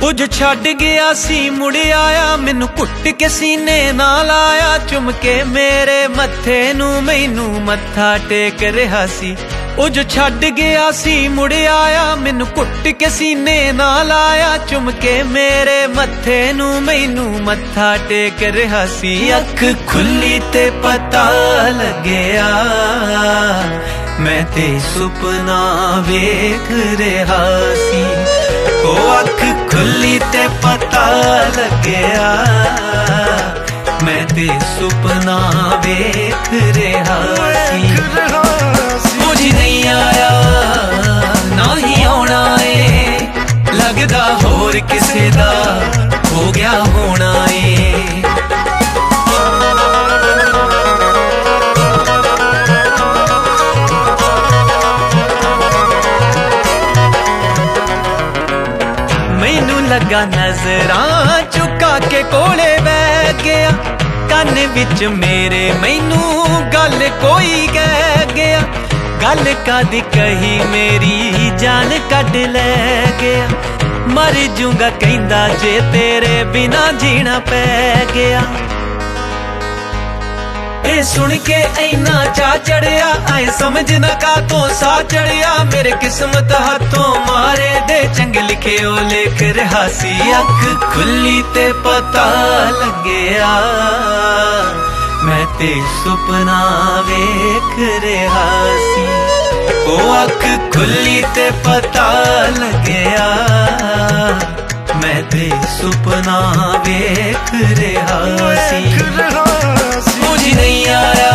ਕੁਝ ਛੱਡ ਗਿਆ ਸੀ, ਮੁੜ ਆਇਆ, ਮੈਨੂੰ ਘੁੱਟ ਕੇ ਸੀਨੇ ਨਾਲ ਆਇਆ, ਚੁੰਮ ਕੇ ਮੇਰੇ ਮੱਥੇ ਨੂੰ, ਮੈਨੂੰ ਮੱਥਾ ਟੇਕ ਰਿਹਾ ਸੀ। ਉਹ ਜੋ ਛੱਡ ਗਿਆ ਸੀ ਮੁੜ ਆਇਆ ਮੈਨੂੰ ਕੁੱਟ ਕੇ ਸੀਨੇ ਨਾਲ ਆਇਆ। ਚੁੰਮ ਕੇ ਮੇਰੇ ਮੱਥੇ ਨੂੰ ਮੈਨੂੰ ਮੱਥਾ ਟੇਕ ਰਿਹਾ ਸੀ। ਅੱਖ ਖੁੱਲੀ ਤੇ ਪਤਾ ਲੱਗਿਆ। ਮੈਂ ਤੇ ਸੁਪਨਾ ਵੇਖ ਰਿਹਾ ਸੀ। ਉਹ ਅੱਖ ਖੁੱਲੀ ਤੇ ਪਤਾ ਲੱਗਿਆ। ਮੈਂ ਤੇ ਸੁਪਨਾ ਵੇਖ ਰਿਹਾ ਕਿਸੇ ਦਾ ਹੋ ਗਿਆ ਹੋਣਾ ਏ। ਮੈਨੂੰ ਲੱਗਾ ਨਜ਼ਰਾਂ ਚੁਕਾ ਕੇ ਕੋਲੇ ਬੈ ਗਿਆ। ਕੰਨ ਵਿੱਚ ਮੇਰੇ ਮੈਨੂੰ ਗੱਲ ਕੋਈ ਕਹਿ ਗਿਆ। ਗੱਲ ਕਦ ਕਹੀ ਮੇਰੀ? ਜਾਨ ਕੱਢ ਲੈ ਗਿਆ। ਮਰ ਜੂੰਗਾ ਕਹਿੰਦਾ ਜੇ ਤੇਰੇ ਬਿਨਾ ਜੀਣਾ ਪੈ ਗਿਆ। ਇਹ ਸੁਣ ਕੇ ਐਨਾ ਚਾ ਚੜਿਆ, ਐ ਸਮਝ ਨਾ ਕਾ ਤੋਂ ਸਾ ਚੜਿਆ। ਮੇਰੇ ਕਿਸਮਤ ਹੱਥੋਂ ਮਾਰੇ ਦੇ ਚੰਗ ਲਿਖਿਓ ਲਿਖ ਰਿਹਾ ਸੀ ਅੱਖ ਖੁੱਲੀ ਤੇ ਪਤਾ ਲੱਗਿਆ। ਮੈਂ ਤੇ ਸੁਪਨਾ ਵੇਖ ਰਿਹਾ ਸੀ। ਉਹ ਅੱਖ ਖੁੱਲੀ ਤੇ ਪਤਾ ਲੱਗਿਆ ਮੈਂ ਤੇ ਸੁਪਨਾ ਵੇਖ ਰਿਹਾ ਸੀ ਮੁਝ ਨਹੀਂ ਆਇਆ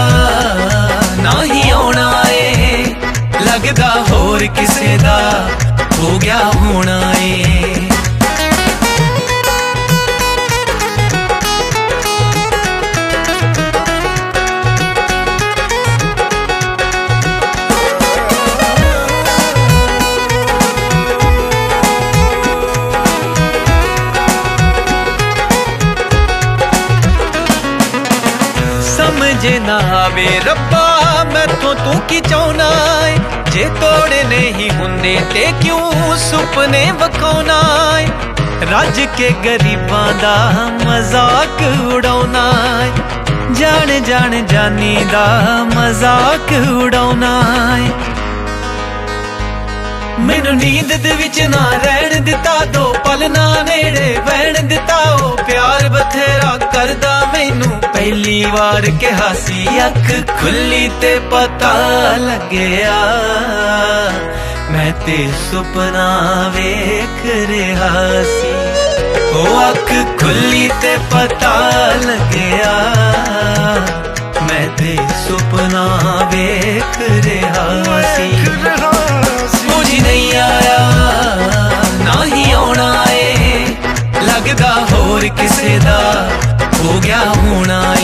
ਨਾ ਹੀ ਆਉਣਾ ਏ ਲੱਗਦਾ ਹੋਰ ਕਿਸੇ ਦਾ ਹੋ ਗਿਆ ਹੋਣਾ ਏ ਸਮਝ ਨਾ ਆਵੇ ਰੱਬਾ, ਮੈਥੋਂ ਤੂੰ ਕੀ ਚਾਹਨਾ ਏ? ਜੇ ਤੋੜੇ ਨਹੀਂ ਹੁੰਦੇ ਤੇ ਕਿਉਂ ਸੁਪਨੇ ਵਖਾਉਣਾ ਏ? ਰੱਜ ਕੇ ਗਰੀਬਾਂ ਦਾ ਮਜ਼ਾਕ ਉਡਾਉਣਾ ਏ। ਜਾਣ ਜਾਣ ਜਾਨੀ ਦਾ ਮਜ਼ਾਕ ਉਡਾਉਣਾ ਏ। ਮੈਨੂੰ ਨੀਂਦ ਦੇ ਵਿੱਚ ਨਾ ਰਹਿਣ ਦਿੱਤਾ, ਦੋ ਪਲ ਨਾ ਨੇੜੇ ਬਹਿਣ ਦਿੱਤਾ। ਪਹਿਲੀ ਵਾਰ ਕਿਹਾ ਸੀ ਅੱਖ ਖੁੱਲੀ ਤੇ ਪਤਾ ਲੱਗਿਆ। ਮੈਂ ਤੇ ਸੁਪਨਾ ਵੇਖ ਰਿਹਾ ਸੀ। ਉਹ ਅੱਖ ਖੁੱਲੀ ਤੇ ਪਤਾ ਲੱਗਿਆ। ਮੈਂ ਤੇ ਸੁਪਨਾ ਵੇਖ ਰਿਹਾ ਸੀ। ਮੁਝ ਨਹੀਂ ਆਇਆ, ਨਾ ਹੀ ਆਉਣਾ ਏ। ਲੱਗਦਾ ਹੋਰ ਕਿਸੇ ਦਾ ਹੋ ਗਿਆ ਹੋਣਾ